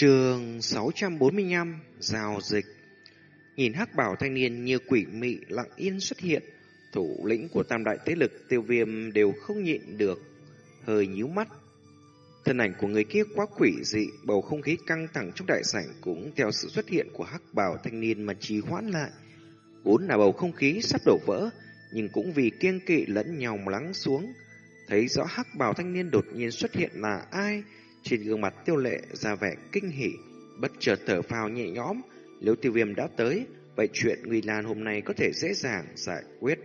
Trường 645 Giao dịch. Nhìn hắc bảo thanh niên như quỷ mị lặng yên xuất hiện, Thủ lĩnh của tam đại thế lực tiêu viêm đều không nhịn được, Hơi nhíu mắt. Thân ảnh của người kia quá quỷ dị, Bầu không khí căng thẳng trong đại sảnh Cũng theo sự xuất hiện của hắc bảo thanh niên mà trì hoãn lại. Vốn là bầu không khí sắp đổ vỡ, Nhưng cũng vì kiêng kỵ lẫn nhau lắng xuống, Thấy rõ hắc bảo thanh niên đột nhiên xuất hiện là ai trên gương mặt tiêu lệ ra vẻ kinh hỉ, bất chợt thở phào nhẹ nhõm. Nếu tiêu viêm đã tới, vậy chuyện Nguy Lan hôm nay có thể dễ dàng giải quyết.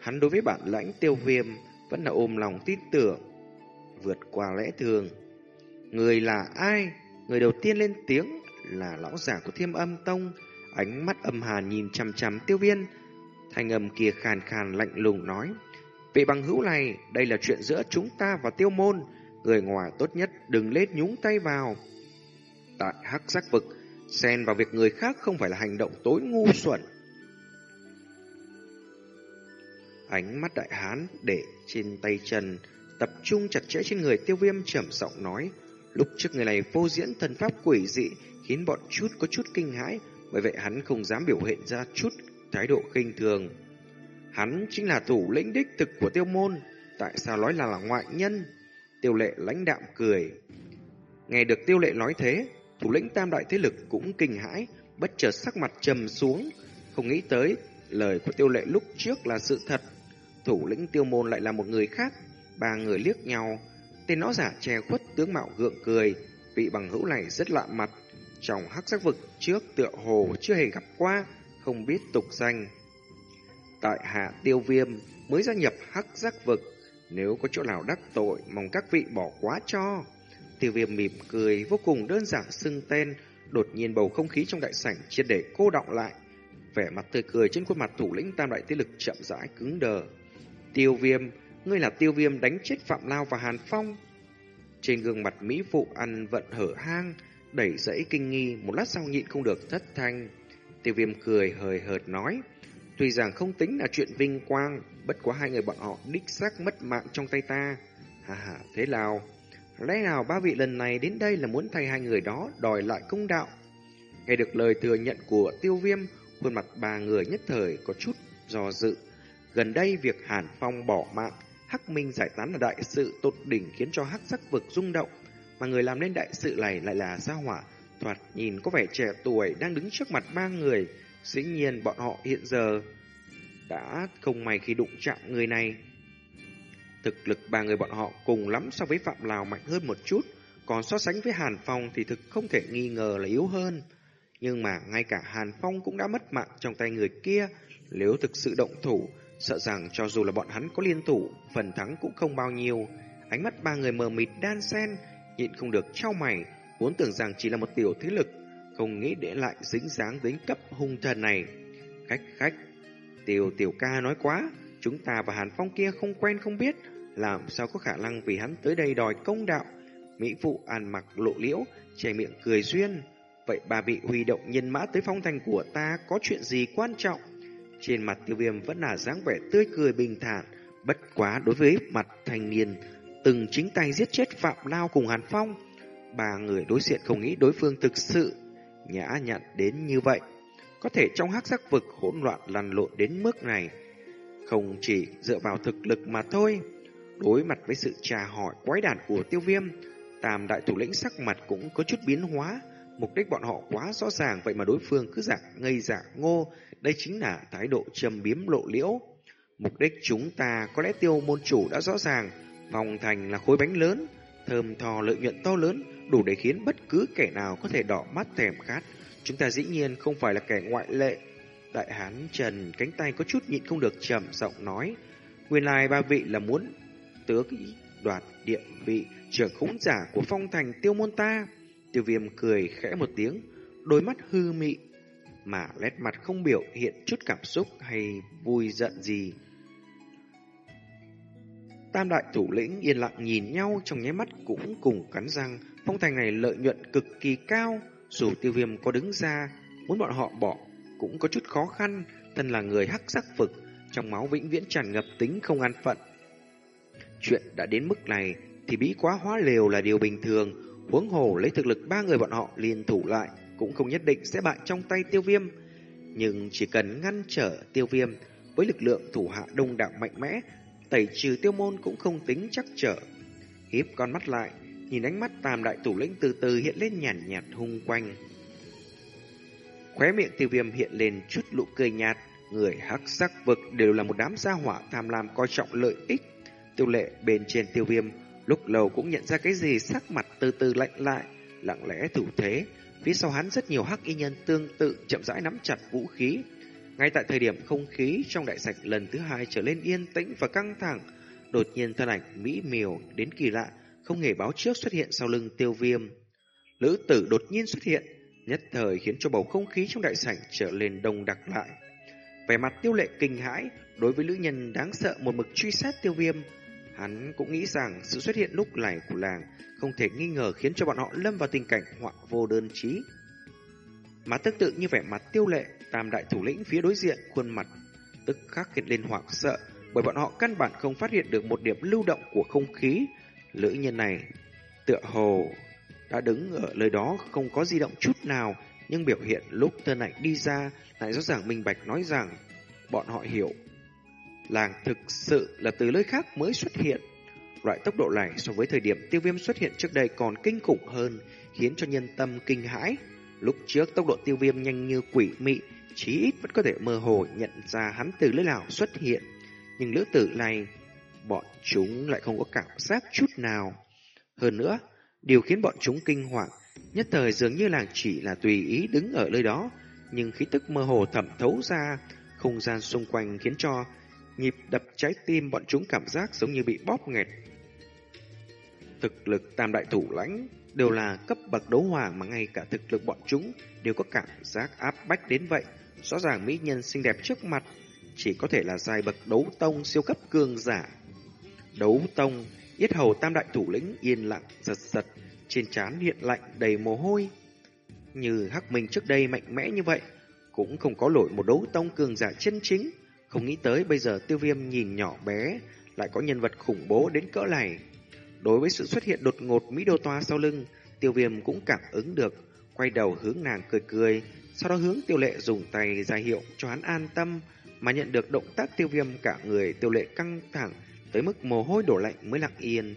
Hắn đối với bản lãnh tiêu viêm vẫn là ôm lòng tin tưởng, vượt qua lẽ thường. Người là ai? Người đầu tiên lên tiếng là lão giả của thiêm âm tông, ánh mắt âm hàn nhìn chằm chằm tiêu viên. Thanh âm kia khàn khàn lạnh lùng nói, vị bằng hữu này, đây là chuyện giữa chúng ta và tiêu môn, Người ngoài tốt nhất đừng lết nhúng tay vào. Tại hắc giác vực, xen vào việc người khác không phải là hành động tối ngu xuẩn. Ánh mắt đại hán để trên tay trần, tập trung chặt chẽ trên người tiêu viêm trầm giọng nói. Lúc trước người này vô diễn thần pháp quỷ dị khiến bọn chút có chút kinh hãi, bởi vậy hắn không dám biểu hiện ra chút thái độ khinh thường. Hắn chính là thủ lĩnh đích thực của tiêu môn, tại sao nói là, là ngoại nhân? Tiêu lệ lãnh đạm cười. Nghe được tiêu lệ nói thế, thủ lĩnh tam đại thế lực cũng kinh hãi, bất chợt sắc mặt trầm xuống, không nghĩ tới lời của tiêu lệ lúc trước là sự thật. Thủ lĩnh tiêu môn lại là một người khác, ba người liếc nhau, tên nó giả che khuất tướng mạo gượng cười, vị bằng hữu này rất lạ mặt, trong hắc sắc vực trước tựa hồ chưa hề gặp qua, không biết tục danh. Tại hạ tiêu viêm mới gia nhập hắc giác vực, nếu có chỗ nào đắc tội, mong các vị bỏ quá cho. Tiêu viêm mỉm cười, vô cùng đơn giản xưng tên, đột nhiên bầu không khí trong đại sảnh triệt để cô động lại. Vẻ mặt tươi cười trên khuôn mặt thủ lĩnh tam đại thế lực chậm rãi cứng đờ. Tiêu viêm, ngươi là tiêu viêm đánh chết Phạm Lao và Hàn Phong. Trên gương mặt Mỹ Phụ ăn vận hở hang, đẩy dãy kinh nghi, một lát sau nhịn không được thất thanh. Tiêu viêm cười hời hợt nói, tuy rằng không tính là chuyện vinh quang, Bất quá hai người bọn họ đích xác mất mạng trong tay ta. Hà hà, thế nào? Lẽ nào ba vị lần này đến đây là muốn thay hai người đó đòi lại công đạo? Nghe được lời thừa nhận của tiêu viêm, khuôn mặt ba người nhất thời có chút do dự. Gần đây việc Hàn Phong bỏ mạng, Hắc Minh giải tán là đại sự tột đỉnh khiến cho Hắc sắc vực rung động. Mà người làm nên đại sự này lại là Gia Hỏa, thoạt nhìn có vẻ trẻ tuổi đang đứng trước mặt ba người. Dĩ nhiên bọn họ hiện giờ đã không may khi đụng chạm người này. Thực lực ba người bọn họ cùng lắm so với Phạm Lào mạnh hơn một chút, còn so sánh với Hàn Phong thì thực không thể nghi ngờ là yếu hơn. Nhưng mà ngay cả Hàn Phong cũng đã mất mạng trong tay người kia, nếu thực sự động thủ, sợ rằng cho dù là bọn hắn có liên thủ, phần thắng cũng không bao nhiêu. Ánh mắt ba người mờ mịt đan sen, nhịn không được trao mày, vốn tưởng rằng chỉ là một tiểu thế lực, không nghĩ để lại dính dáng đến cấp hung thần này. Khách khách, tiểu tiểu ca nói quá, chúng ta và Hàn Phong kia không quen không biết, làm sao có khả năng vì hắn tới đây đòi công đạo. Mỹ phụ ăn mặc lộ liễu, chảy miệng cười duyên. Vậy bà bị huy động nhân mã tới phong thành của ta có chuyện gì quan trọng? Trên mặt tiêu viêm vẫn là dáng vẻ tươi cười bình thản, bất quá đối với mặt thanh niên, từng chính tay giết chết Phạm Lao cùng Hàn Phong. Ba người đối diện không nghĩ đối phương thực sự nhã nhặn đến như vậy. Có thể trong hắc sắc vực hỗn loạn lăn lộn đến mức này, không chỉ dựa vào thực lực mà thôi. Đối mặt với sự trà hỏi quái đản của tiêu viêm, tam đại thủ lĩnh sắc mặt cũng có chút biến hóa. Mục đích bọn họ quá rõ ràng, vậy mà đối phương cứ dạng ngây dạ ngô. Đây chính là thái độ châm biếm lộ liễu. Mục đích chúng ta có lẽ tiêu môn chủ đã rõ ràng. Vòng thành là khối bánh lớn, thơm thò lợi nhuận to lớn, đủ để khiến bất cứ kẻ nào có thể đỏ mắt thèm khát. Chúng ta dĩ nhiên không phải là kẻ ngoại lệ. Đại hán Trần cánh tay có chút nhịn không được trầm giọng nói. Nguyên lai ba vị là muốn tước đoạt địa vị trưởng khống giả của phong thành tiêu môn ta. Tiêu viêm cười khẽ một tiếng, đôi mắt hư mị, mà nét mặt không biểu hiện chút cảm xúc hay vui giận gì. Tam đại thủ lĩnh yên lặng nhìn nhau trong nháy mắt cũng cùng cắn răng, phong thành này lợi nhuận cực kỳ cao, dù tiêu viêm có đứng ra, muốn bọn họ bỏ, cũng có chút khó khăn, thân là người hắc sắc vực, trong máu vĩnh viễn tràn ngập tính không an phận. Chuyện đã đến mức này, thì bí quá hóa lều là điều bình thường, Huống hồ lấy thực lực ba người bọn họ liên thủ lại cũng không nhất định sẽ bại trong tay tiêu viêm. Nhưng chỉ cần ngăn trở tiêu viêm với lực lượng thủ hạ đông đảo mạnh mẽ, tẩy trừ tiêu môn cũng không tính chắc trở. Hiếp con mắt lại, nhìn ánh mắt tam đại thủ lĩnh từ từ hiện lên nhàn nhạt, nhạt hung quanh. Khóe miệng tiêu viêm hiện lên chút lụ cười nhạt, người hắc sắc vực đều là một đám gia hỏa tham lam coi trọng lợi ích. Tiêu lệ bên trên tiêu viêm, lúc lâu cũng nhận ra cái gì sắc mặt từ từ lạnh lại, lặng lẽ thủ thế. Phía sau hắn rất nhiều hắc y nhân tương tự chậm rãi nắm chặt vũ khí. Ngay tại thời điểm không khí trong đại sạch lần thứ hai trở lên yên tĩnh và căng thẳng, đột nhiên thân ảnh mỹ miều đến kỳ lạ, không hề báo trước xuất hiện sau lưng tiêu viêm. Lữ tử đột nhiên xuất hiện, nhất thời khiến cho bầu không khí trong đại sảnh trở lên đông đặc lại. Vẻ mặt tiêu lệ kinh hãi, đối với nữ nhân đáng sợ một mực truy sát tiêu viêm, hắn cũng nghĩ rằng sự xuất hiện lúc này của làng không thể nghi ngờ khiến cho bọn họ lâm vào tình cảnh họa vô đơn chí. Mà tương tự như vẻ mặt tiêu lệ, tam đại thủ lĩnh phía đối diện khuôn mặt tức khắc hiện lên hoảng sợ, bởi bọn họ căn bản không phát hiện được một điểm lưu động của không khí. Lữ nhân này tựa hồ đã đứng ở nơi đó không có di động chút nào, nhưng biểu hiện lúc thân ảnh đi ra lại rõ ràng minh bạch nói rằng bọn họ hiểu. Làng thực sự là từ nơi khác mới xuất hiện. Loại tốc độ này so với thời điểm tiêu viêm xuất hiện trước đây còn kinh khủng hơn, khiến cho nhân tâm kinh hãi. Lúc trước tốc độ tiêu viêm nhanh như quỷ mị, chí ít vẫn có thể mơ hồ nhận ra hắn từ nơi nào xuất hiện. Nhưng lữ tử này, bọn chúng lại không có cảm giác chút nào. Hơn nữa, điều khiến bọn chúng kinh hoàng, nhất thời dường như là chỉ là tùy ý đứng ở nơi đó, nhưng khí tức mơ hồ thẩm thấu ra, không gian xung quanh khiến cho nhịp đập trái tim bọn chúng cảm giác giống như bị bóp nghẹt. Thực lực tam đại thủ lãnh đều là cấp bậc đấu hoàng mà ngay cả thực lực bọn chúng đều có cảm giác áp bách đến vậy. Rõ ràng mỹ nhân xinh đẹp trước mặt chỉ có thể là giai bậc đấu tông siêu cấp cường giả. Đấu tông, yết hầu tam đại thủ lĩnh yên lặng giật giật, trên trán hiện lạnh đầy mồ hôi. Như Hắc Minh trước đây mạnh mẽ như vậy, cũng không có nổi một đấu tông cường giả chân chính. Không nghĩ tới bây giờ tiêu viêm nhìn nhỏ bé, lại có nhân vật khủng bố đến cỡ này. Đối với sự xuất hiện đột ngột Mỹ Đô Toa sau lưng, tiêu viêm cũng cảm ứng được, quay đầu hướng nàng cười cười, sau đó hướng tiêu lệ dùng tay ra hiệu cho hắn an tâm, mà nhận được động tác tiêu viêm cả người tiêu lệ căng thẳng, tới mức mồ hôi đổ lạnh mới lặng yên,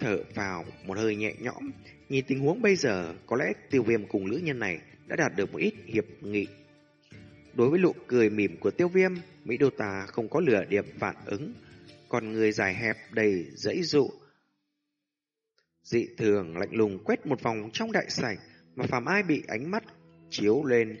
thở vào một hơi nhẹ nhõm. Nhìn tình huống bây giờ, có lẽ tiêu viêm cùng nữ nhân này đã đạt được một ít hiệp nghị. Đối với nụ cười mỉm của tiêu viêm, Mỹ Đô Tà không có lửa điểm phản ứng, còn người dài hẹp đầy dãy dụ. Dị thường lạnh lùng quét một vòng trong đại sảnh, mà phàm ai bị ánh mắt chiếu lên,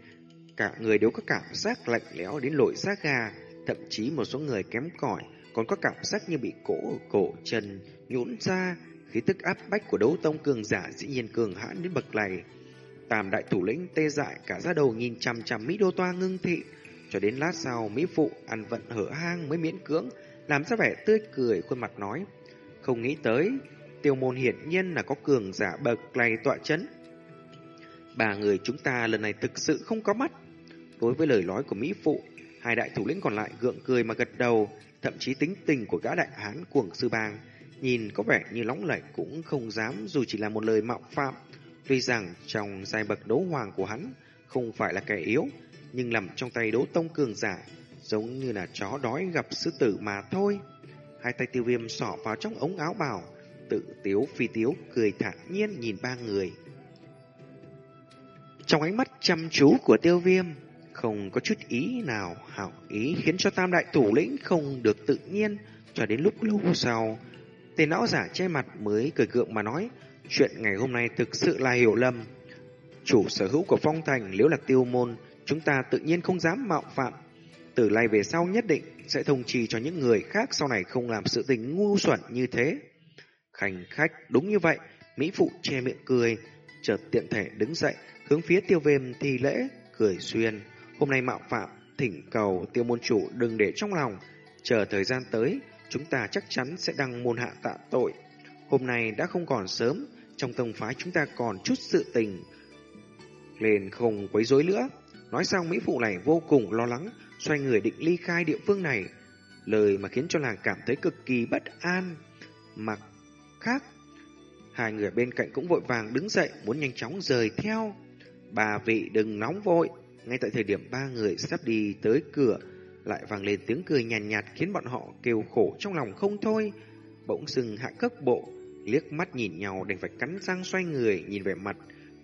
cả người đều có cảm giác lạnh lẽo đến lội xác gà, thậm chí một số người kém cỏi còn có cảm giác như bị cổ ở cổ chân nhũn ra, khí tức áp bách của đấu tông cường giả dĩ nhiên cường hãn đến bậc này. Tam đại thủ lĩnh tê dại cả ra đầu nhìn chằm chằm Mỹ Đô Toa ngưng thị, cho đến lát sau Mỹ Phụ ăn vận hở hang mới miễn cưỡng, làm ra vẻ tươi cười khuôn mặt nói. Không nghĩ tới, tiêu môn hiển nhiên là có cường giả bậc này tọa chấn. Ba người chúng ta lần này thực sự không có mắt. Đối với lời nói của Mỹ Phụ, hai đại thủ lĩnh còn lại gượng cười mà gật đầu, thậm chí tính tình của gã đại hán cuồng sư bang, nhìn có vẻ như lóng lẩy cũng không dám dù chỉ là một lời mạo phạm. Tuy rằng trong giai bậc đấu hoàng của hắn không phải là kẻ yếu, nhưng nằm trong tay đấu tông cường giả, giống như là chó đói gặp sư tử mà thôi. Hai tay tiêu viêm sỏ vào trong ống áo bào, tự tiếu phi tiếu cười thản nhiên nhìn ba người. Trong ánh mắt chăm chú của tiêu viêm, không có chút ý nào hảo ý khiến cho tam đại thủ lĩnh không được tự nhiên cho đến lúc lâu sau. Tên lão giả che mặt mới cười gượng mà nói, chuyện ngày hôm nay thực sự là hiểu lầm. Chủ sở hữu của phong thành nếu là tiêu môn, chúng ta tự nhiên không dám mạo phạm. Từ nay về sau nhất định sẽ thông trì cho những người khác sau này không làm sự tình ngu xuẩn như thế. Khanh khách đúng như vậy, Mỹ Phụ che miệng cười, chợt tiện thể đứng dậy, hướng phía tiêu viêm thi lễ, cười xuyên. Hôm nay mạo phạm, thỉnh cầu tiêu môn chủ đừng để trong lòng, chờ thời gian tới, chúng ta chắc chắn sẽ đăng môn hạ tạ tội. Hôm nay đã không còn sớm, trong tông phái chúng ta còn chút sự tình. Lên không quấy rối nữa. Nói xong Mỹ Phụ này vô cùng lo lắng, xoay người định ly khai địa phương này. Lời mà khiến cho nàng cảm thấy cực kỳ bất an. Mặc khác, Hai người bên cạnh cũng vội vàng đứng dậy muốn nhanh chóng rời theo. Bà vị đừng nóng vội. Ngay tại thời điểm ba người sắp đi tới cửa, lại vang lên tiếng cười nhàn nhạt, nhạt khiến bọn họ kêu khổ trong lòng không thôi. Bỗng dừng hạ cước bộ, liếc mắt nhìn nhau đành phải cắn răng xoay người nhìn về mặt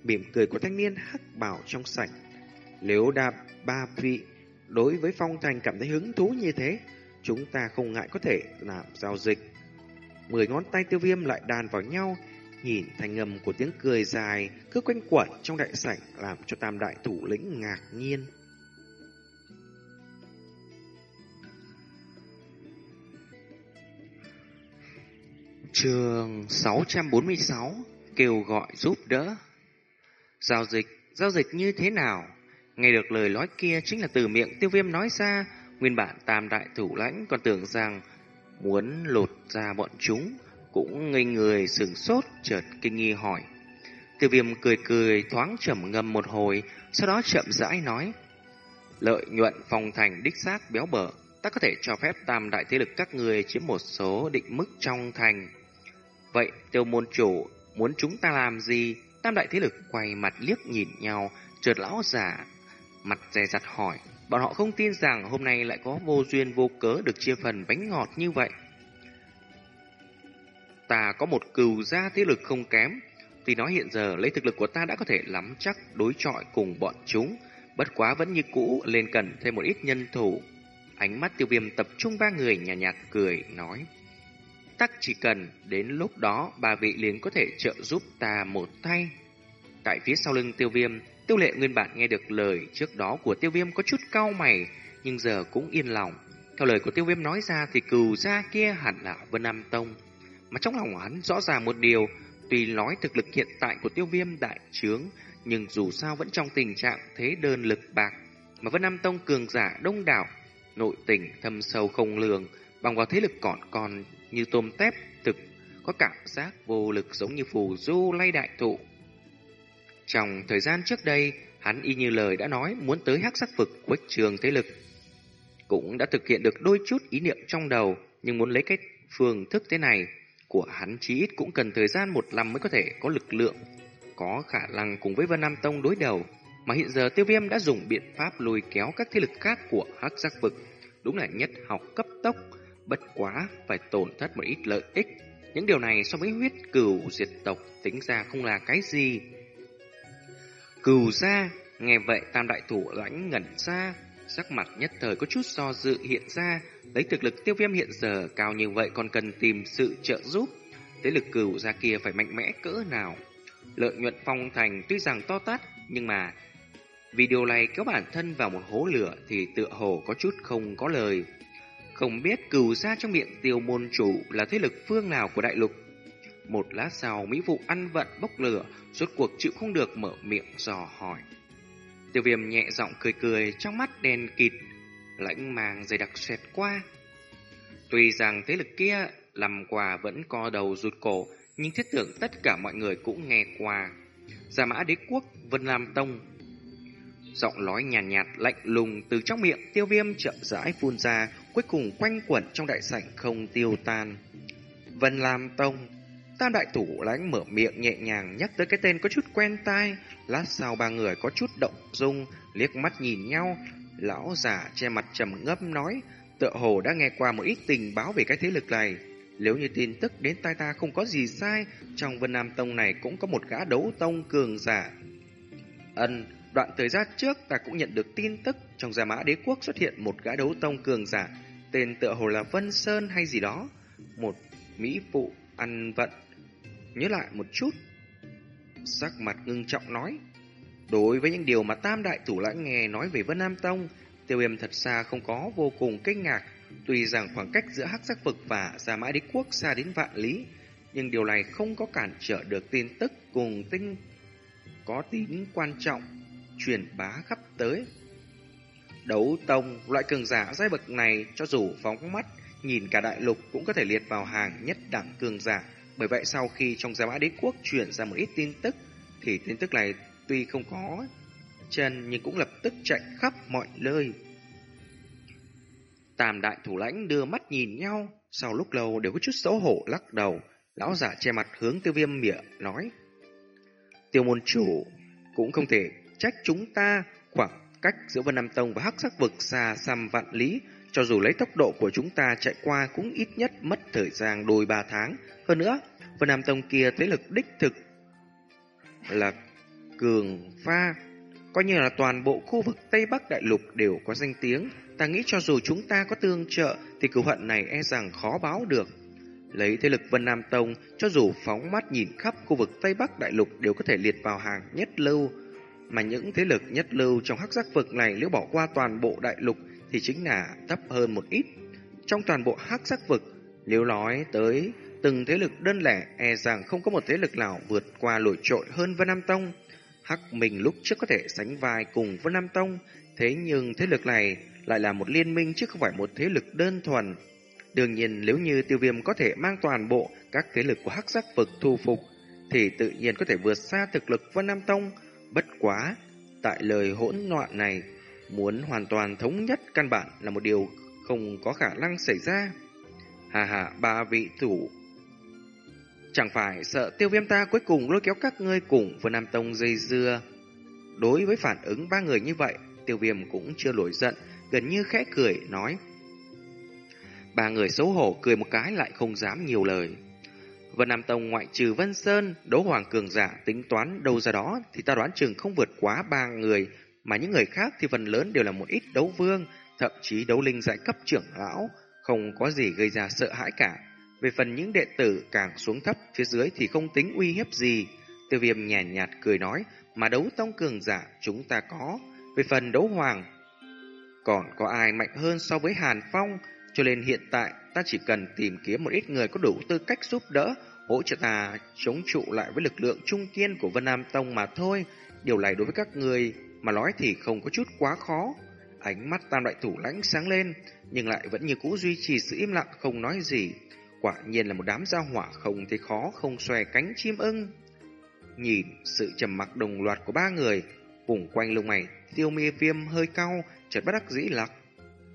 mỉm cười của thanh niên hắc bảo trong sảnh. Nếu đa ba vị đối với Phong Thành cảm thấy hứng thú như thế, chúng ta không ngại có thể làm giao dịch. Mười ngón tay tiêu viêm lại đàn vào nhau, nhìn thanh ngầm của tiếng cười dài cứ quanh quẩn trong đại sảnh làm cho tam đại thủ lĩnh ngạc nhiên. Trường 646 kêu gọi giúp đỡ. Giao dịch, giao dịch như thế nào? Nghe được lời nói kia chính là từ miệng tiêu viêm nói ra, nguyên bản tam đại thủ lãnh còn tưởng rằng muốn lột ra bọn chúng, cũng ngây người sửng sốt chợt kinh nghi hỏi. Tiêu viêm cười cười thoáng trầm ngâm một hồi, sau đó chậm rãi nói. Lợi nhuận phòng thành đích xác béo bở, ta có thể cho phép tam đại thế lực các người chiếm một số định mức trong thành. Vậy tiêu môn chủ muốn chúng ta làm gì? Tam đại thế lực quay mặt liếc nhìn nhau, chợt lão giả mặt dè dặt hỏi. Bọn họ không tin rằng hôm nay lại có vô duyên vô cớ được chia phần bánh ngọt như vậy. Ta có một cừu gia thế lực không kém. Tuy nói hiện giờ lấy thực lực của ta đã có thể lắm chắc đối chọi cùng bọn chúng. Bất quá vẫn như cũ lên cần thêm một ít nhân thủ. Ánh mắt tiêu viêm tập trung ba người nhạt, nhạt cười nói. Tắc chỉ cần đến lúc đó ba vị liền có thể trợ giúp ta một tay. Tại phía sau lưng tiêu viêm, tiêu lệ nguyên bản nghe được lời trước đó của tiêu viêm có chút cau mày, nhưng giờ cũng yên lòng. Theo lời của tiêu viêm nói ra thì cừu gia kia hẳn là Vân Nam Tông. Mà trong lòng hắn rõ ràng một điều, tuy nói thực lực hiện tại của tiêu viêm đại trướng, nhưng dù sao vẫn trong tình trạng thế đơn lực bạc. Mà Vân Nam Tông cường giả đông đảo, nội tình thâm sâu không lường, bằng vào thế lực còn còn như tôm tép thực có cảm giác vô lực giống như phù du lay đại thụ. Trong thời gian trước đây, hắn y như lời đã nói muốn tới hắc sắc vực quách trường thế lực. Cũng đã thực hiện được đôi chút ý niệm trong đầu, nhưng muốn lấy cái phương thức thế này của hắn chí ít cũng cần thời gian một năm mới có thể có lực lượng, có khả năng cùng với Vân Nam Tông đối đầu. Mà hiện giờ tiêu viêm đã dùng biện pháp lùi kéo các thế lực khác của hắc giác vực, đúng là nhất học cấp tốc, bất quá phải tổn thất một ít lợi ích. Những điều này so với huyết cửu diệt tộc tính ra không là cái gì. Cửu ra, nghe vậy tam đại thủ lãnh ngẩn ra, sắc mặt nhất thời có chút do dự hiện ra, lấy thực lực tiêu viêm hiện giờ cao như vậy còn cần tìm sự trợ giúp. Thế lực cửu ra kia phải mạnh mẽ cỡ nào? Lợi nhuận phong thành tuy rằng to tát, nhưng mà vì điều này kéo bản thân vào một hố lửa thì tựa hồ có chút không có lời. Không biết cửu ra trong miệng tiêu môn chủ là thế lực phương nào của đại lục. Một lát sau, Mỹ Vụ ăn vận bốc lửa, rốt cuộc chịu không được mở miệng dò hỏi. Tiêu viêm nhẹ giọng cười cười, trong mắt đèn kịt, lãnh màng dày đặc xẹt qua. Tuy rằng thế lực kia làm quà vẫn co đầu rụt cổ, nhưng thiết tưởng tất cả mọi người cũng nghe qua. giả mã đế quốc Vân Lam Tông Giọng nói nhàn nhạt, nhạt lạnh lùng từ trong miệng tiêu viêm chậm rãi phun ra, cuối cùng quanh quẩn trong đại sảnh không tiêu tan. Vân Lam Tông Tam đại thủ lãnh mở miệng nhẹ nhàng nhắc tới cái tên có chút quen tai, lát sau ba người có chút động dung, liếc mắt nhìn nhau, lão già che mặt trầm ngâm nói, tựa hồ đã nghe qua một ít tình báo về cái thế lực này. Nếu như tin tức đến tai ta không có gì sai, trong Vân Nam Tông này cũng có một gã đấu tông cường giả. Ân, đoạn thời gian trước ta cũng nhận được tin tức trong Gia Mã Đế Quốc xuất hiện một gã đấu tông cường giả, tên tựa hồ là Vân Sơn hay gì đó. Một Mỹ phụ ăn vận nhớ lại một chút. Sắc mặt ngưng trọng nói, đối với những điều mà Tam Đại Thủ Lãnh nghe nói về Vân Nam Tông, tiêu viêm thật xa không có vô cùng kinh ngạc, tuy rằng khoảng cách giữa hắc giác vực và Gia Mã Đế Quốc xa đến vạn lý, nhưng điều này không có cản trở được tin tức cùng tinh có tính quan trọng truyền bá khắp tới. Đấu tông, loại cường giả giai bậc này cho dù phóng mắt nhìn cả đại lục cũng có thể liệt vào hàng nhất đẳng cường giả, bởi vậy sau khi trong Gia Mã Đế Quốc truyền ra một ít tin tức, thì tin tức này tuy không có chân nhưng cũng lập tức chạy khắp mọi nơi. Tam đại thủ lãnh đưa mắt nhìn nhau, sau lúc lâu đều có chút xấu hổ lắc đầu, Lão giả che mặt hướng tiêu viêm mỉa nói. Tiêu môn chủ cũng không thể trách chúng ta khoảng cách giữa Vân Nam Tông và Hắc Sắc Vực xa xăm vạn lý, cho dù lấy tốc độ của chúng ta chạy qua cũng ít nhất mất thời gian đôi ba tháng. Hơn nữa, Vân Nam Tông kia thế lực đích thực là cường pha, coi như là toàn bộ khu vực Tây Bắc Đại Lục đều có danh tiếng. Ta nghĩ cho dù chúng ta có tương trợ thì cửu hận này e rằng khó báo được. Lấy thế lực Vân Nam Tông, cho dù phóng mắt nhìn khắp khu vực Tây Bắc Đại Lục đều có thể liệt vào hàng nhất lưu. Mà những thế lực nhất lưu trong hắc giác vực này nếu bỏ qua toàn bộ Đại Lục thì chính là thấp hơn một ít. Trong toàn bộ hắc giác vực, nếu nói tới từng thế lực đơn lẻ, e rằng không có một thế lực nào vượt qua nổi trội hơn Vân Nam Tông. Hắc Minh lúc trước có thể sánh vai cùng với Nam Tông, thế nhưng thế lực này lại là một liên minh chứ không phải một thế lực đơn thuần. Đương nhiên nếu như tiêu viêm có thể mang toàn bộ các thế lực của hắc giác vực thu phục, thì tự nhiên có thể vượt xa thực lực Vân Nam Tông. Bất quá, tại lời hỗn loạn này, muốn hoàn toàn thống nhất căn bản là một điều không có khả năng xảy ra. Hà hà, ba vị thủ. Chẳng phải sợ tiêu viêm ta cuối cùng lôi kéo các ngươi cùng với Nam Tông dây dưa. Đối với phản ứng ba người như vậy, tiêu viêm cũng chưa nổi giận, gần như khẽ cười, nói. Ba người xấu hổ cười một cái lại không dám nhiều lời. Vân Nam Tông ngoại trừ Vân Sơn, đấu hoàng cường giả tính toán đâu ra đó thì ta đoán chừng không vượt quá ba người, mà những người khác thì phần lớn đều là một ít đấu vương, thậm chí đấu linh giải cấp trưởng lão, không có gì gây ra sợ hãi cả. Về phần những đệ tử càng xuống thấp phía dưới thì không tính uy hiếp gì. Tiêu viêm nhàn nhạt, nhạt cười nói, mà đấu tông cường giả chúng ta có. Về phần đấu hoàng, còn có ai mạnh hơn so với Hàn Phong, cho nên hiện tại ta chỉ cần tìm kiếm một ít người có đủ tư cách giúp đỡ, hỗ trợ ta chống trụ lại với lực lượng trung kiên của Vân Nam Tông mà thôi. Điều này đối với các người mà nói thì không có chút quá khó. Ánh mắt tam đại thủ lãnh sáng lên, nhưng lại vẫn như cũ duy trì sự im lặng không nói gì. Quả nhiên là một đám gia hỏa không thấy khó không xòe cánh chim ưng. Nhìn sự trầm mặc đồng loạt của ba người, vùng quanh lông mày, tiêu mi viêm hơi cao, chợt bất đắc dĩ lặc,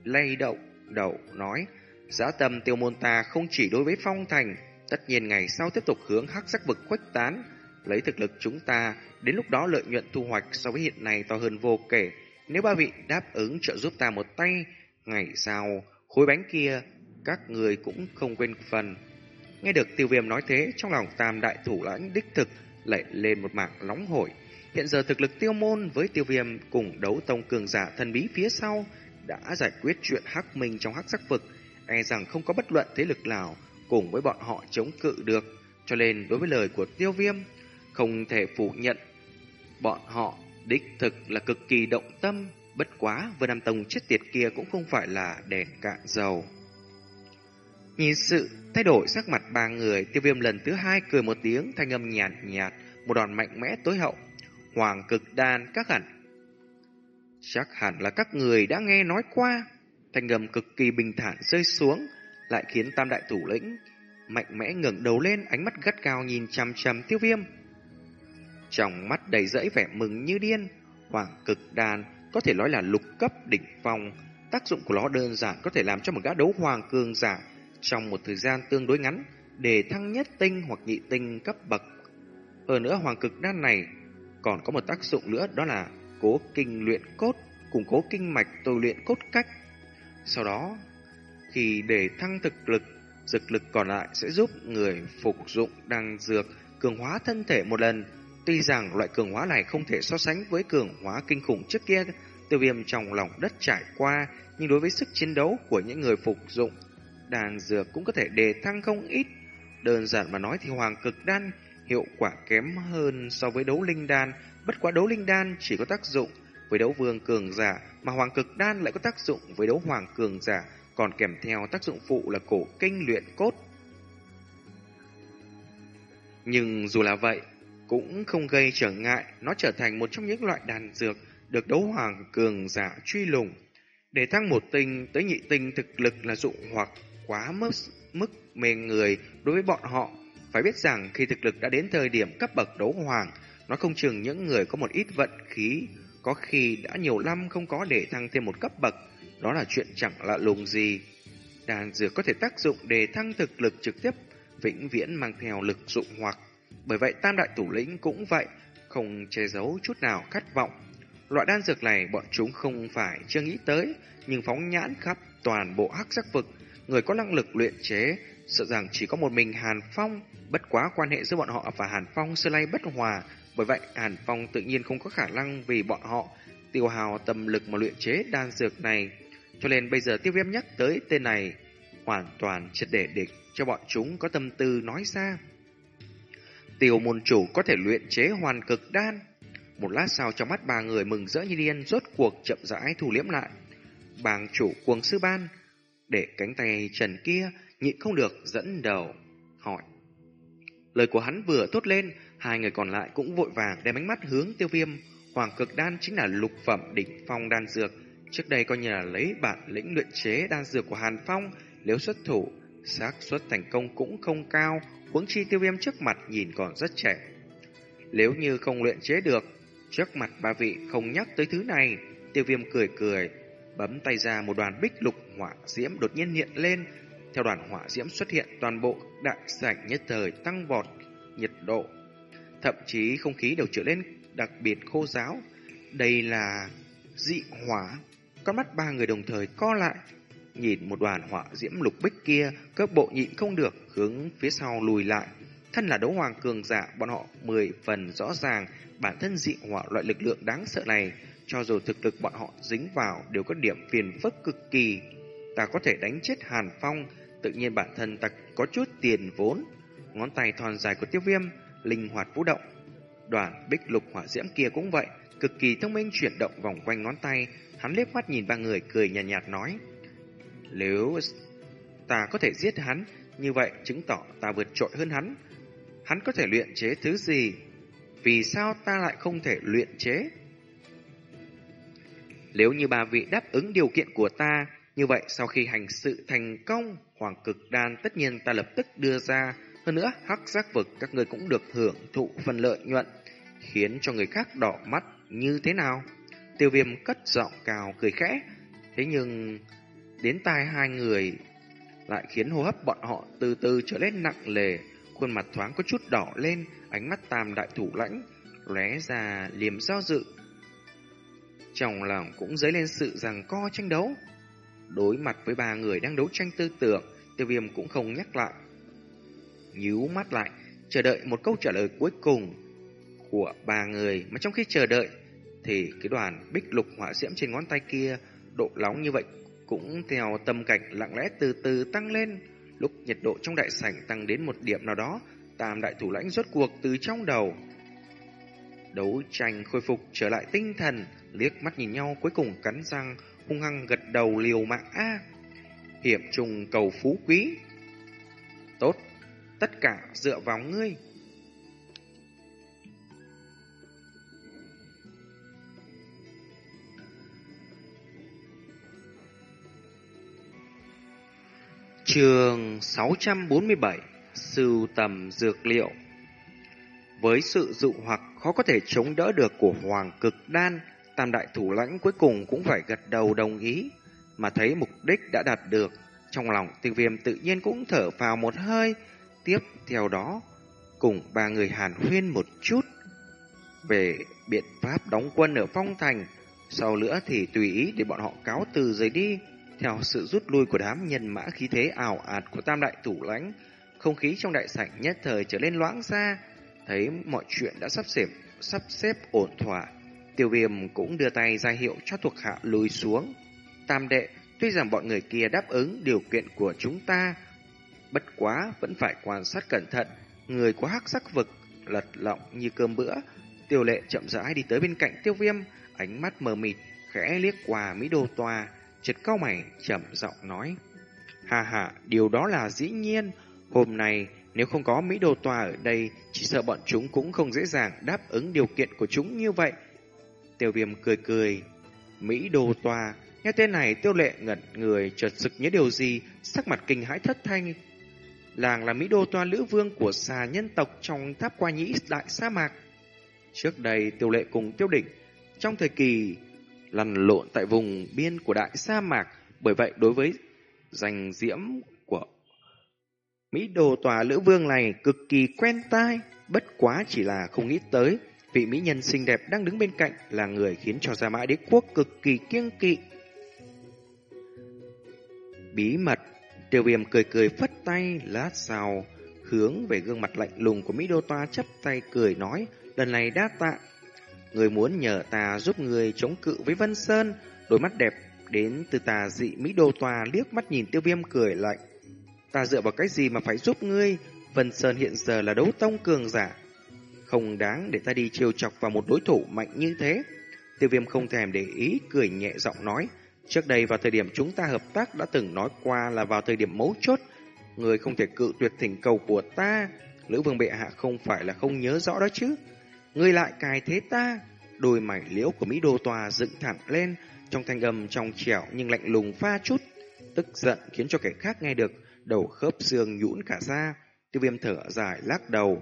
lay động đầu nói, giá tâm tiêu môn ta không chỉ đối với phong thành, tất nhiên ngày sau tiếp tục hướng hắc sắc vực khuếch tán, lấy thực lực chúng ta, đến lúc đó lợi nhuận thu hoạch so với hiện nay to hơn vô kể. Nếu ba vị đáp ứng trợ giúp ta một tay, ngày sau khối bánh kia các người cũng không quên phần. Nghe được tiêu viêm nói thế, trong lòng tam đại thủ lãnh đích thực lại lên một mảng nóng hổi. Hiện giờ thực lực tiêu môn với tiêu viêm cùng đấu tông cường giả thần bí phía sau đã giải quyết chuyện hắc minh trong hắc sắc vực, e rằng không có bất luận thế lực nào cùng với bọn họ chống cự được. Cho nên đối với lời của tiêu viêm, không thể phủ nhận bọn họ đích thực là cực kỳ động tâm, bất quá vừa Nam Tông chết tiệt kia cũng không phải là đèn cạn dầu. Nhìn sự thay đổi sắc mặt ba người, tiêu viêm lần thứ hai cười một tiếng, thanh âm nhạt nhạt, một đòn mạnh mẽ tối hậu. Hoàng cực đan các hẳn. Chắc hẳn là các người đã nghe nói qua. Thanh âm cực kỳ bình thản rơi xuống, lại khiến tam đại thủ lĩnh mạnh mẽ ngẩng đầu lên, ánh mắt gắt cao nhìn chằm chằm tiêu viêm. Trong mắt đầy rẫy vẻ mừng như điên, hoàng cực đan có thể nói là lục cấp đỉnh phong. Tác dụng của nó đơn giản có thể làm cho một gã đấu hoàng cường giả trong một thời gian tương đối ngắn để thăng nhất tinh hoặc nhị tinh cấp bậc. Hơn nữa hoàng cực đan này còn có một tác dụng nữa đó là cố kinh luyện cốt, củng cố kinh mạch tôi luyện cốt cách. Sau đó, khi để thăng thực lực, dược lực còn lại sẽ giúp người phục dụng đan dược cường hóa thân thể một lần. Tuy rằng loại cường hóa này không thể so sánh với cường hóa kinh khủng trước kia, tiêu viêm trong lòng đất trải qua, nhưng đối với sức chiến đấu của những người phục dụng đan dược cũng có thể đề thăng không ít. Đơn giản mà nói thì hoàng cực đan hiệu quả kém hơn so với đấu linh đan, bất quá đấu linh đan chỉ có tác dụng với đấu vương cường giả, mà hoàng cực đan lại có tác dụng với đấu hoàng cường giả, còn kèm theo tác dụng phụ là cổ kinh luyện cốt. Nhưng dù là vậy, cũng không gây trở ngại, nó trở thành một trong những loại đàn dược được đấu hoàng cường giả truy lùng. Để thăng một tinh tới nhị tinh thực lực là dụng hoặc quá mức, mức mê người đối với bọn họ. Phải biết rằng khi thực lực đã đến thời điểm cấp bậc đấu hoàng, nó không chừng những người có một ít vận khí, có khi đã nhiều năm không có để thăng thêm một cấp bậc, đó là chuyện chẳng lạ lùng gì. Đàn dược có thể tác dụng để thăng thực lực trực tiếp vĩnh viễn mang theo lực dụng hoặc. Bởi vậy tam đại thủ lĩnh cũng vậy, không che giấu chút nào khát vọng. Loại đan dược này bọn chúng không phải chưa nghĩ tới, nhưng phóng nhãn khắp toàn bộ hắc sắc vực, người có năng lực luyện chế, sợ rằng chỉ có một mình Hàn Phong, bất quá quan hệ giữa bọn họ và Hàn Phong xưa nay bất hòa, bởi vậy Hàn Phong tự nhiên không có khả năng vì bọn họ tiêu hào tâm lực mà luyện chế đan dược này. Cho nên bây giờ tiêu viêm nhắc tới tên này, hoàn toàn triệt để địch cho bọn chúng có tâm tư nói ra. Tiêu môn chủ có thể luyện chế hoàn cực đan. Một lát sau trong mắt ba người mừng rỡ như điên rốt cuộc chậm rãi thu liếm lại. Bàng chủ cuồng sư ban, để cánh tay trần kia nhịn không được dẫn đầu, hỏi. Lời của hắn vừa tốt lên, hai người còn lại cũng vội vàng đem ánh mắt hướng tiêu viêm. Hoàng cực đan chính là lục phẩm đỉnh phong đan dược. Trước đây coi như là lấy bản lĩnh luyện chế đan dược của Hàn Phong, nếu xuất thủ, xác suất thành công cũng không cao, huống chi tiêu viêm trước mặt nhìn còn rất trẻ. Nếu như không luyện chế được, trước mặt ba vị không nhắc tới thứ này, tiêu viêm cười cười, bấm tay ra một đoàn bích lục hỏa diễm đột nhiên hiện lên. Theo đoàn hỏa diễm xuất hiện, toàn bộ đại sảnh nhất thời tăng vọt nhiệt độ. Thậm chí không khí đều trở lên đặc biệt khô giáo. Đây là dị hỏa. Con mắt ba người đồng thời co lại, nhìn một đoàn hỏa diễm lục bích kia, cấp bộ nhịn không được, hướng phía sau lùi lại. Thân là đấu hoàng cường giả, bọn họ mười phần rõ ràng bản thân dị hỏa loại lực lượng đáng sợ này, cho dù thực lực bọn họ dính vào đều có điểm phiền phức cực kỳ. Ta có thể đánh chết Hàn Phong, tự nhiên bản thân ta có chút tiền vốn. Ngón tay thon dài của tiêu viêm, linh hoạt vũ động. Đoàn bích lục hỏa diễm kia cũng vậy, cực kỳ thông minh chuyển động vòng quanh ngón tay. Hắn liếc mắt nhìn ba người cười nhạt, nhạt nói. Nếu ta có thể giết hắn, như vậy chứng tỏ ta vượt trội hơn hắn. Hắn có thể luyện chế thứ gì? Vì sao ta lại không thể luyện chế? Nếu như ba vị đáp ứng điều kiện của ta, như vậy sau khi hành sự thành công, hoàng cực đan tất nhiên ta lập tức đưa ra. Hơn nữa, hắc giác vực các người cũng được hưởng thụ phần lợi nhuận, khiến cho người khác đỏ mắt như thế nào? Tiêu viêm cất giọng cao cười khẽ, thế nhưng đến tai hai người lại khiến hô hấp bọn họ từ từ trở nên nặng lề, khuôn mặt thoáng có chút đỏ lên, ánh mắt tam đại thủ lãnh lóe ra liềm do dự. Trong lòng cũng dấy lên sự rằng co tranh đấu. Đối mặt với ba người đang đấu tranh tư tưởng, tiêu viêm cũng không nhắc lại. Nhíu mắt lại, chờ đợi một câu trả lời cuối cùng của ba người, mà trong khi chờ đợi thì cái đoàn bích lục hỏa diễm trên ngón tay kia độ nóng như vậy cũng theo tâm cảnh lặng lẽ từ từ tăng lên. Lúc nhiệt độ trong đại sảnh tăng đến một điểm nào đó, tam đại thủ lãnh rốt cuộc từ trong đầu. Đấu tranh khôi phục trở lại tinh thần, liếc mắt nhìn nhau cuối cùng cắn răng, hung hăng gật đầu liều mạng A. hiệp trùng cầu phú quý. Tốt, tất cả dựa vào ngươi. Trường 647 Sưu tầm dược liệu Với sự dụ hoặc khó có thể chống đỡ được của Hoàng Cực Đan, Tam Đại Thủ Lãnh cuối cùng cũng phải gật đầu đồng ý, mà thấy mục đích đã đạt được. Trong lòng tiêu viêm tự nhiên cũng thở vào một hơi, tiếp theo đó cùng ba người hàn huyên một chút về biện pháp đóng quân ở phong thành, sau nữa thì tùy ý để bọn họ cáo từ rời đi. Theo sự rút lui của đám nhân mã khí thế ảo ạt của tam đại thủ lãnh, không khí trong đại sảnh nhất thời trở nên loãng ra. Thấy mọi chuyện đã sắp xếp, sắp xếp ổn thỏa, tiêu viêm cũng đưa tay ra hiệu cho thuộc hạ lùi xuống. Tam đệ, tuy rằng bọn người kia đáp ứng điều kiện của chúng ta, bất quá vẫn phải quan sát cẩn thận, người quá hắc sắc vực lật lọng như cơm bữa. Tiêu lệ chậm rãi đi tới bên cạnh tiêu viêm, ánh mắt mờ mịt, khẽ liếc qua Mỹ Đô Tòa, chợt cao mày chậm giọng nói. Hà hà, điều đó là dĩ nhiên. Hôm nay, nếu không có Mỹ Đô Tòa ở đây, chỉ sợ bọn chúng cũng không dễ dàng đáp ứng điều kiện của chúng như vậy. Tiêu viêm cười cười. Mỹ Đô Tòa, nghe tên này tiêu lệ ngẩn người chợt sực nhớ điều gì, sắc mặt kinh hãi thất thanh. Làng là Mỹ Đô Toa Lữ Vương của xà nhân tộc trong tháp qua nhĩ đại sa mạc. Trước đây tiêu lệ cùng tiêu đỉnh, trong thời kỳ lăn lộn tại vùng biên của đại sa mạc, bởi vậy đối với danh diễm của Mỹ đồ tòa lữ vương này cực kỳ quen tai, bất quá chỉ là không nghĩ tới. Vị mỹ nhân xinh đẹp đang đứng bên cạnh là người khiến cho Gia Mã Đế Quốc cực kỳ kiêng kỵ. Bí mật, tiêu viêm cười cười phất tay, lát sau, hướng về gương mặt lạnh lùng của Mỹ Đô Toa chấp tay cười nói, lần này đa tạ. Người muốn nhờ ta giúp người chống cự với Vân Sơn, đôi mắt đẹp đến từ tà dị Mỹ Đô Toa liếc mắt nhìn tiêu viêm cười lạnh. Ta dựa vào cái gì mà phải giúp ngươi? Vân Sơn hiện giờ là đấu tông cường giả. Không đáng để ta đi trêu chọc vào một đối thủ mạnh như thế. Tiêu viêm không thèm để ý, cười nhẹ giọng nói. Trước đây vào thời điểm chúng ta hợp tác đã từng nói qua là vào thời điểm mấu chốt. Người không thể cự tuyệt thỉnh cầu của ta. Lữ vương bệ hạ không phải là không nhớ rõ đó chứ. Ngươi lại cài thế ta. Đôi mảnh liễu của Mỹ Đô Tòa dựng thẳng lên, trong thanh âm trong trẻo nhưng lạnh lùng pha chút. Tức giận khiến cho kẻ khác nghe được, đầu khớp xương nhũn cả ra. Tiêu viêm thở dài lắc đầu.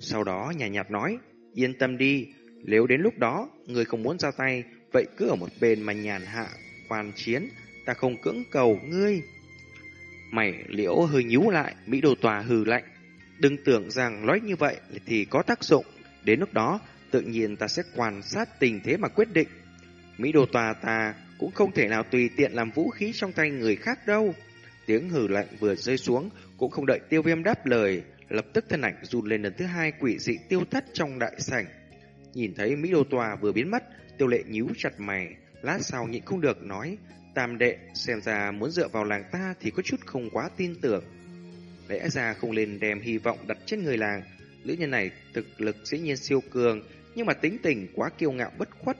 Sau đó nhà nhạt nói, yên tâm đi, nếu đến lúc đó người không muốn ra tay, vậy cứ ở một bên mà nhàn hạ, quan chiến, ta không cưỡng cầu ngươi. Mày liễu hơi nhíu lại, Mỹ đồ tòa hừ lạnh. Đừng tưởng rằng nói như vậy thì có tác dụng. Đến lúc đó, tự nhiên ta sẽ quan sát tình thế mà quyết định. Mỹ đồ tòa ta cũng không thể nào tùy tiện làm vũ khí trong tay người khác đâu. Tiếng hừ lạnh vừa rơi xuống, cũng không đợi tiêu viêm đáp lời, lập tức thân ảnh run lên lần thứ hai quỷ dị tiêu thất trong đại sảnh. Nhìn thấy Mỹ Đô Tòa vừa biến mất, tiêu lệ nhíu chặt mày, lát sau nhịn không được nói, tam đệ, xem ra muốn dựa vào làng ta thì có chút không quá tin tưởng. Lẽ ra không nên đem hy vọng đặt trên người làng, nữ nhân này thực lực dĩ nhiên siêu cường, nhưng mà tính tình quá kiêu ngạo bất khuất,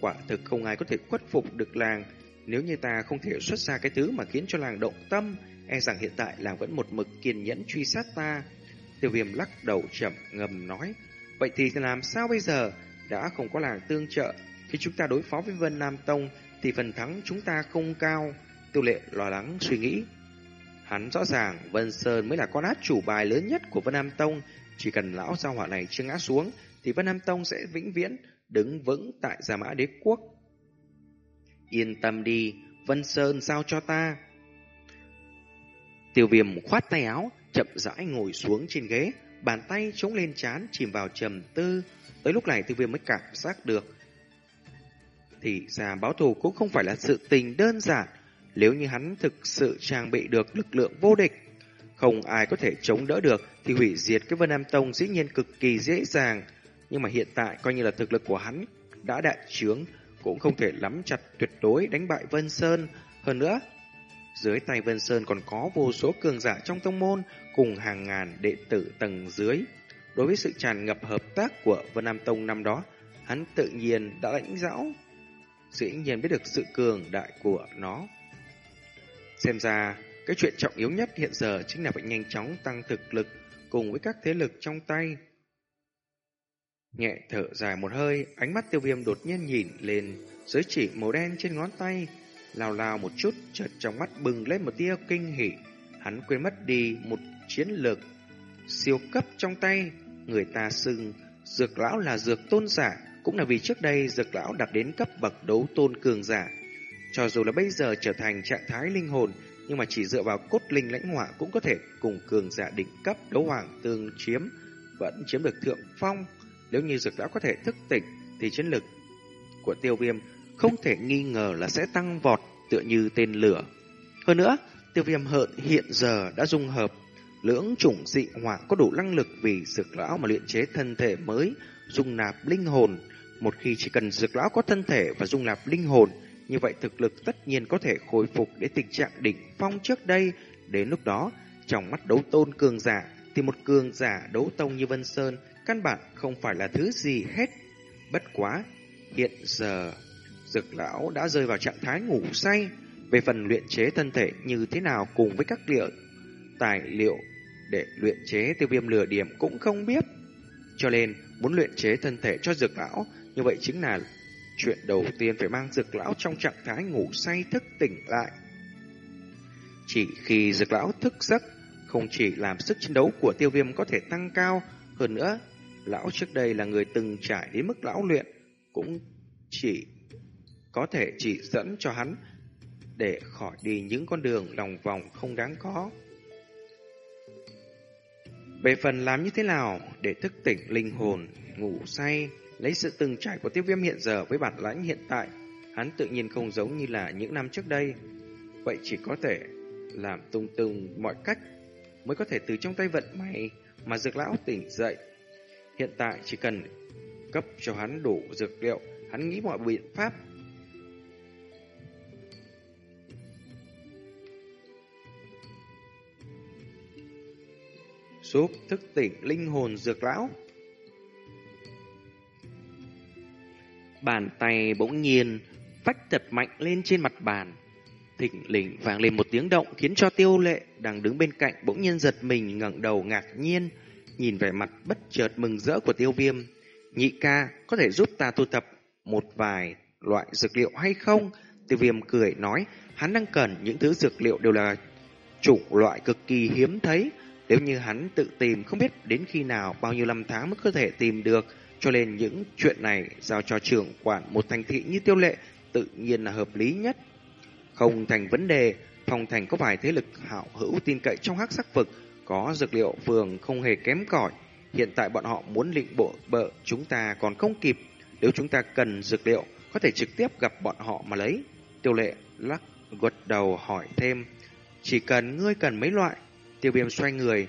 quả thực không ai có thể khuất phục được làng. Nếu như ta không thể xuất ra cái thứ mà khiến cho làng động tâm, e rằng hiện tại làng vẫn một mực kiên nhẫn truy sát ta. Tiêu viêm lắc đầu chậm ngầm nói, vậy thì làm sao bây giờ? Đã không có làng tương trợ, khi chúng ta đối phó với Vân Nam Tông thì phần thắng chúng ta không cao. Tiêu lệ lo lắng suy nghĩ. Hắn rõ ràng Vân Sơn mới là con át chủ bài lớn nhất của Vân Nam Tông. Chỉ cần lão giao hỏa này chưa ngã xuống thì Vân Nam Tông sẽ vĩnh viễn đứng vững tại Gia Mã Đế Quốc. Yên tâm đi, Vân Sơn giao cho ta. Tiêu viêm khoát tay áo, chậm rãi ngồi xuống trên ghế, bàn tay chống lên chán chìm vào trầm tư. Tới lúc này tiêu viêm mới cảm giác được. Thì ra báo thù cũng không phải là sự tình đơn giản. Nếu như hắn thực sự trang bị được lực lượng vô địch, không ai có thể chống đỡ được thì hủy diệt cái Vân Nam Tông dĩ nhiên cực kỳ dễ dàng. Nhưng mà hiện tại coi như là thực lực của hắn đã đại trướng, cũng không thể lắm chặt tuyệt đối đánh bại Vân Sơn. Hơn nữa, dưới tay Vân Sơn còn có vô số cường giả trong tông môn cùng hàng ngàn đệ tử tầng dưới. Đối với sự tràn ngập hợp tác của Vân Nam Tông năm đó, hắn tự nhiên đã lãnh dão dĩ nhiên biết được sự cường đại của nó. Xem ra, cái chuyện trọng yếu nhất hiện giờ chính là phải nhanh chóng tăng thực lực cùng với các thế lực trong tay. Nhẹ thở dài một hơi, ánh mắt tiêu viêm đột nhiên nhìn lên giới chỉ màu đen trên ngón tay, lao lao một chút, chợt trong mắt bừng lên một tia kinh hỉ. Hắn quên mất đi một chiến lược siêu cấp trong tay. Người ta xưng dược lão là dược tôn giả, cũng là vì trước đây dược lão đạt đến cấp bậc đấu tôn cường giả. Cho dù là bây giờ trở thành trạng thái linh hồn, nhưng mà chỉ dựa vào cốt linh lãnh hỏa cũng có thể cùng cường giả đỉnh cấp đấu hoàng tương chiếm, vẫn chiếm được thượng phong. Nếu như dược lão có thể thức tỉnh, thì chiến lực của tiêu viêm không thể nghi ngờ là sẽ tăng vọt tựa như tên lửa. Hơn nữa, tiêu viêm hợn hiện giờ đã dung hợp lưỡng chủng dị hỏa có đủ năng lực vì dược lão mà luyện chế thân thể mới, dung nạp linh hồn. Một khi chỉ cần dược lão có thân thể và dung nạp linh hồn, như vậy thực lực tất nhiên có thể khôi phục đến tình trạng đỉnh phong trước đây. Đến lúc đó, trong mắt đấu tôn cường giả, thì một cường giả đấu tông như Vân Sơn căn bản không phải là thứ gì hết. Bất quá, hiện giờ Dược lão đã rơi vào trạng thái ngủ say. Về phần luyện chế thân thể như thế nào cùng với các liệu tài liệu để luyện chế tiêu viêm lửa điểm cũng không biết. Cho nên, muốn luyện chế thân thể cho dược lão, như vậy chính là chuyện đầu tiên phải mang dược lão trong trạng thái ngủ say thức tỉnh lại. Chỉ khi dược lão thức giấc, không chỉ làm sức chiến đấu của tiêu viêm có thể tăng cao, hơn nữa, lão trước đây là người từng trải đến mức lão luyện, cũng chỉ có thể chỉ dẫn cho hắn để khỏi đi những con đường lòng vòng không đáng có. Về phần làm như thế nào để thức tỉnh linh hồn, ngủ say, lấy sự từng trải của tiêu viêm hiện giờ với bản lãnh hiện tại, hắn tự nhiên không giống như là những năm trước đây. Vậy chỉ có thể làm tung tung mọi cách mới có thể từ trong tay vận may mà dược lão tỉnh dậy. Hiện tại chỉ cần cấp cho hắn đủ dược liệu, hắn nghĩ mọi biện pháp giúp thức tỉnh linh hồn dược lão. Bàn tay bỗng nhiên vách thật mạnh lên trên mặt bàn. Thỉnh lình vang lên một tiếng động khiến cho tiêu lệ đang đứng bên cạnh bỗng nhiên giật mình ngẩng đầu ngạc nhiên, nhìn vẻ mặt bất chợt mừng rỡ của tiêu viêm. Nhị ca có thể giúp ta thu thập một vài loại dược liệu hay không? Tiêu viêm cười nói hắn đang cần những thứ dược liệu đều là chủng loại cực kỳ hiếm thấy. Nếu như hắn tự tìm không biết đến khi nào bao nhiêu năm tháng mới có thể tìm được, cho nên những chuyện này giao cho trưởng quản một thành thị như tiêu lệ tự nhiên là hợp lý nhất. Không thành vấn đề, phòng thành có vài thế lực hảo hữu tin cậy trong hắc sắc vực, có dược liệu phường không hề kém cỏi. Hiện tại bọn họ muốn lịnh bộ bợ chúng ta còn không kịp. Nếu chúng ta cần dược liệu, có thể trực tiếp gặp bọn họ mà lấy. Tiêu lệ lắc gật đầu hỏi thêm. Chỉ cần ngươi cần mấy loại, tiêu viêm xoay người,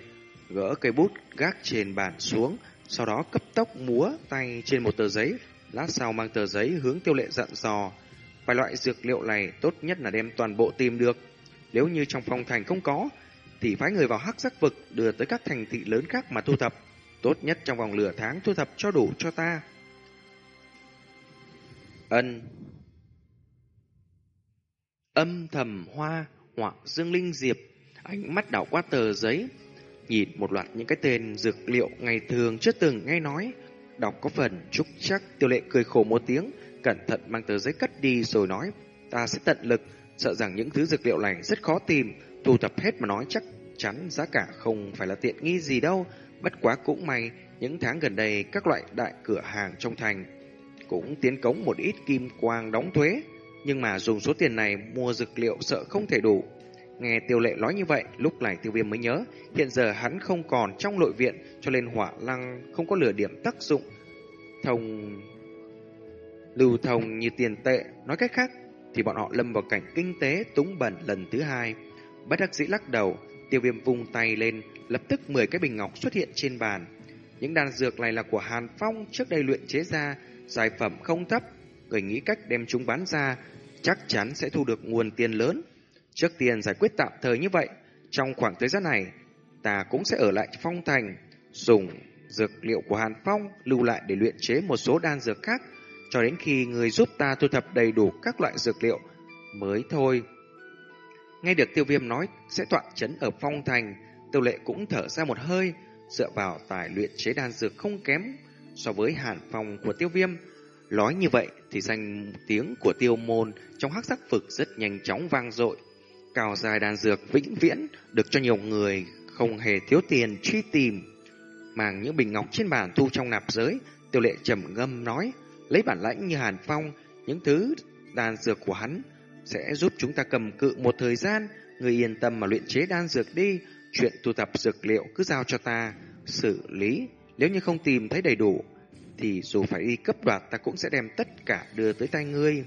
gỡ cây bút gác trên bàn xuống, sau đó cấp tốc múa tay trên một tờ giấy, lát sau mang tờ giấy hướng tiêu lệ dặn dò. Vài loại dược liệu này tốt nhất là đem toàn bộ tìm được. Nếu như trong phòng thành không có, thì phái người vào hắc giác vực đưa tới các thành thị lớn khác mà thu thập. Tốt nhất trong vòng lửa tháng thu thập cho đủ cho ta. Ân Âm thầm hoa hoặc dương linh diệp Ánh mắt đảo qua tờ giấy, Nhìn một loạt những cái tên dược liệu ngày thường chưa từng nghe nói. Đọc có phần trúc chắc, tiêu lệ cười khổ một tiếng, Cẩn thận mang tờ giấy cất đi rồi nói, Ta sẽ tận lực, Sợ rằng những thứ dược liệu này rất khó tìm, Thu thập hết mà nói chắc chắn giá cả không phải là tiện nghi gì đâu. Bất quá cũng may, Những tháng gần đây các loại đại cửa hàng trong thành Cũng tiến cống một ít kim quang đóng thuế. Nhưng mà dùng số tiền này mua dược liệu sợ không thể đủ Nghe tiêu lệ nói như vậy, lúc này tiêu viêm mới nhớ, hiện giờ hắn không còn trong nội viện, cho nên hỏa lăng không có lửa điểm tác dụng. Thông... Lưu thông như tiền tệ, nói cách khác, thì bọn họ lâm vào cảnh kinh tế túng bẩn lần thứ hai. Bất đắc dĩ lắc đầu, tiêu viêm vung tay lên, lập tức 10 cái bình ngọc xuất hiện trên bàn. Những đan dược này là của Hàn Phong trước đây luyện chế ra, giải phẩm không thấp, người nghĩ cách đem chúng bán ra, chắc chắn sẽ thu được nguồn tiền lớn. Trước tiên giải quyết tạm thời như vậy, trong khoảng thời gian này, ta cũng sẽ ở lại phong thành, dùng dược liệu của Hàn Phong lưu lại để luyện chế một số đan dược khác, cho đến khi người giúp ta thu thập đầy đủ các loại dược liệu mới thôi. Nghe được tiêu viêm nói sẽ tọa chấn ở phong thành, tiêu lệ cũng thở ra một hơi, dựa vào tài luyện chế đan dược không kém so với hàn phong của tiêu viêm. Nói như vậy thì danh tiếng của tiêu môn trong hắc sắc vực rất nhanh chóng vang dội. Cao dài đan dược vĩnh viễn được cho nhiều người không hề thiếu tiền truy tìm. màng những bình ngọc trên bàn thu trong nạp giới, tiêu lệ trầm ngâm nói, lấy bản lãnh như Hàn Phong, những thứ đan dược của hắn sẽ giúp chúng ta cầm cự một thời gian, người yên tâm mà luyện chế đan dược đi, chuyện thu thập dược liệu cứ giao cho ta, xử lý, nếu như không tìm thấy đầy đủ, thì dù phải đi cấp đoạt ta cũng sẽ đem tất cả đưa tới tay ngươi.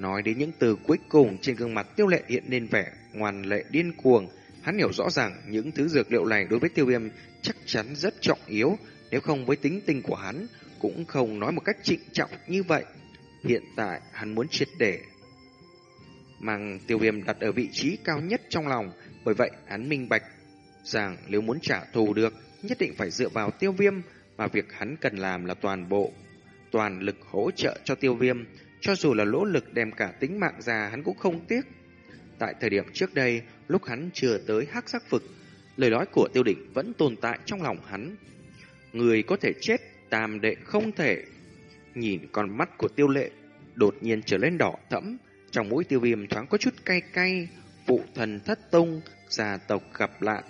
Nói đến những từ cuối cùng trên gương mặt tiêu lệ hiện lên vẻ ngoan lệ điên cuồng. Hắn hiểu rõ ràng những thứ dược liệu này đối với tiêu viêm chắc chắn rất trọng yếu. Nếu không với tính tình của hắn, cũng không nói một cách trịnh trọng như vậy. Hiện tại hắn muốn triệt để mang tiêu viêm đặt ở vị trí cao nhất trong lòng. Bởi vậy hắn minh bạch rằng nếu muốn trả thù được, nhất định phải dựa vào tiêu viêm, mà việc hắn cần làm là toàn bộ, toàn lực hỗ trợ cho tiêu viêm cho dù là lỗ lực đem cả tính mạng ra hắn cũng không tiếc. Tại thời điểm trước đây, lúc hắn chưa tới hắc sắc vực, lời nói của tiêu định vẫn tồn tại trong lòng hắn. Người có thể chết, tam đệ không thể. Nhìn con mắt của tiêu lệ, đột nhiên trở lên đỏ thẫm, trong mũi tiêu viêm thoáng có chút cay cay, phụ thần thất tông gia tộc gặp lạn.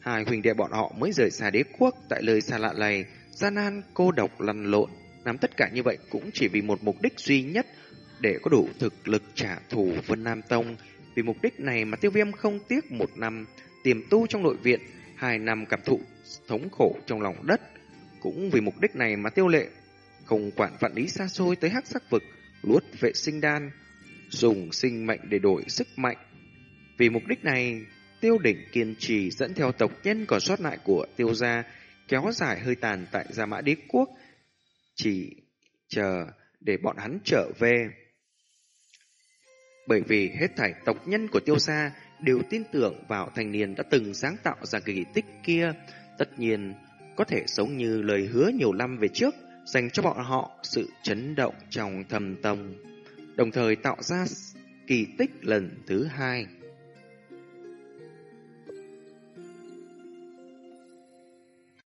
Hai huynh đệ bọn họ mới rời xa đế quốc tại lời xa lạ này, gian nan cô độc lăn lộn, làm tất cả như vậy cũng chỉ vì một mục đích duy nhất để có đủ thực lực trả thù Vân Nam Tông. Vì mục đích này mà tiêu viêm không tiếc một năm tiềm tu trong nội viện, hai năm cảm thụ thống khổ trong lòng đất. Cũng vì mục đích này mà tiêu lệ không quản vạn lý xa xôi tới hắc sắc vực, luốt vệ sinh đan, dùng sinh mệnh để đổi sức mạnh. Vì mục đích này, tiêu đỉnh kiên trì dẫn theo tộc nhân còn sót lại của tiêu gia kéo dài hơi tàn tại Gia Mã Đế Quốc, chỉ chờ để bọn hắn trở về. Bởi vì hết thảy tộc nhân của tiêu gia đều tin tưởng vào thanh niên đã từng sáng tạo ra kỳ tích kia, tất nhiên có thể sống như lời hứa nhiều năm về trước, dành cho bọn họ sự chấn động trong thầm tâm, đồng thời tạo ra kỳ tích lần thứ hai.